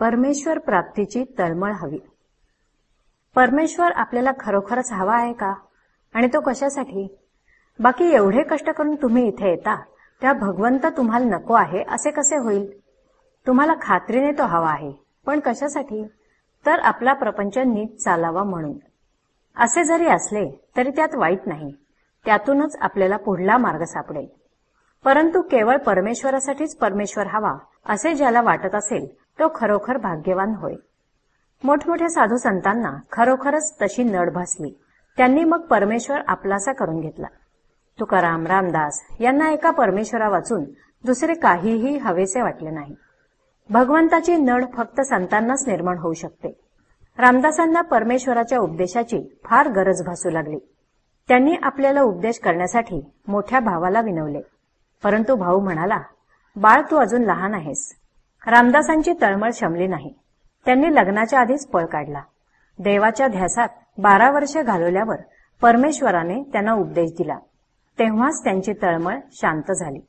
परमेश्वर प्राप्तीची तळमळ हवी. परमेश्वर आपल्याला खरोखरच हवा आहे का? आणि तो कशासाठी? बाकी एवढे कष्ट करून तुम्ही इथे येता त्या भगवंत तुम्हाला नको आहे असे कसे होईल? तुम्हाला खात्रीने तो हवा आहे पण कशासाठी? तर आपला प्रपंच नीट चालावा म्हणून. असे जरी असले तरी त्यात वाईट नाही. त्यातूनच आपल्याला पुढला मार्ग सापडेल. परंतु केवळ परमेश्वरासाठीच परमेश्वर हवा असे ज्याला वाटत असेल तो खरोखर भाग्यवान होय. मोठमोठ्या साधू संतांना खरोखरच तशी नड भासली. त्यांनी मग परमेश्वर आपलासा करून घेतला. तुकाराम रामदास यांना एका परमेश्वरा वाचून दुसरे काहीही हवेसे वाटले नाही. भगवंताची नड फक्त संतांनाच निर्माण होऊ शकते. रामदासांना परमेश्वराच्या उपदेशाची फार गरज भासू लागली. त्यांनी आपल्याला उपदेश करण्यासाठी मोठ्या भावाला विनवले. परंतु भाऊ म्हणाला बाळ तू अजून लहान आहेस. रामदासांची तळमळ शमली नाही. त्यांनी लग्नाच्या आधीच पळ काढला. देवाच्या ध्यासात बारा वर्षे घालवल्यावर परमेश्वराने त्यांना उपदेश दिला. तेव्हाच त्यांची तळमळ शांत झाली.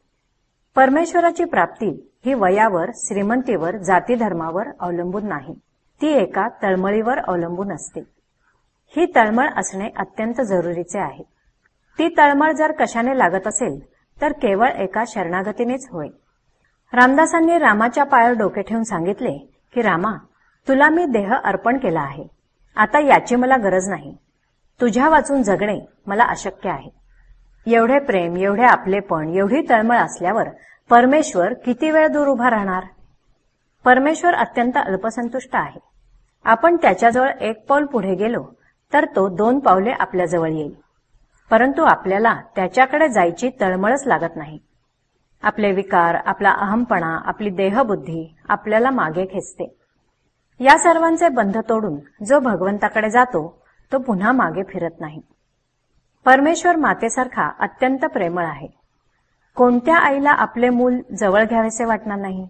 परमेश्वराची प्राप्ती ही वयावर श्रीमंतीवर जातीधर्मावर अवलंबून नाही. ती एका तळमळीवर अवलंबून असते. ही तळमळ असणे अत्यंत जरुरीचे आहे. ती तळमळ जर कशाने लागत असेल तर केवळ एका शरणागतीनेच होय. रामदासांनी रामाच्या पायावर डोके ठेवून सांगितले की रामा तुला मी देह अर्पण केला आहे. आता याची मला गरज नाही. तुझ्या वाचून जगणे मला अशक्य आहे. एवढे प्रेम एवढे आपलेपण एवढी तळमळ असल्यावर परमेश्वर किती वेळ दूर उभा राहणार? परमेश्वर अत्यंत अल्पसंतुष्ट आहे. आपण त्याच्याजवळ एक पाऊल पुढे गेलो तर तो दोन पावले आपल्याजवळ येईल. परंतु आपल्याला त्याच्याकडे जायची तळमळच लागत नाही. आपले विकार आपला अहमपणा आपली देहबुद्धी आपल्याला मागे खेचते. या सर्वांचे बंध तोडून जो भगवंताकडे जातो तो पुन्हा मागे फिरत नाही. परमेश्वर मातेसारखा अत्यंत प्रेमळ आहे. कोणत्या आईला आपले मूल जवळ घ्यावेसे वाटणार नाही?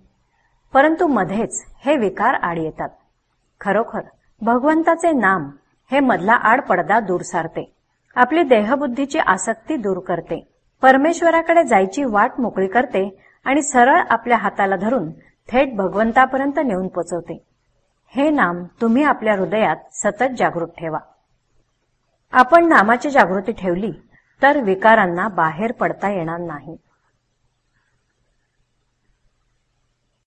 परंतु मध्येच हे विकार आड येतात. खरोखर भगवंताचे नाम हे मधला आड पडदा दूर सारते. आपली देहबुद्धीची आसक्ती दूर करते. परमेश्वराकडे जायची वाट मोकळी करते आणि सरळ आपल्या हाताला धरून थेट भगवंतापर्यंत नेऊन पोचवते. हे नाम तुम्ही आपल्या हृदयात सतत जागृत ठेवा. आपण नामाची जागृती ठेवली तर विकारांना बाहेर पडता येणार नाही.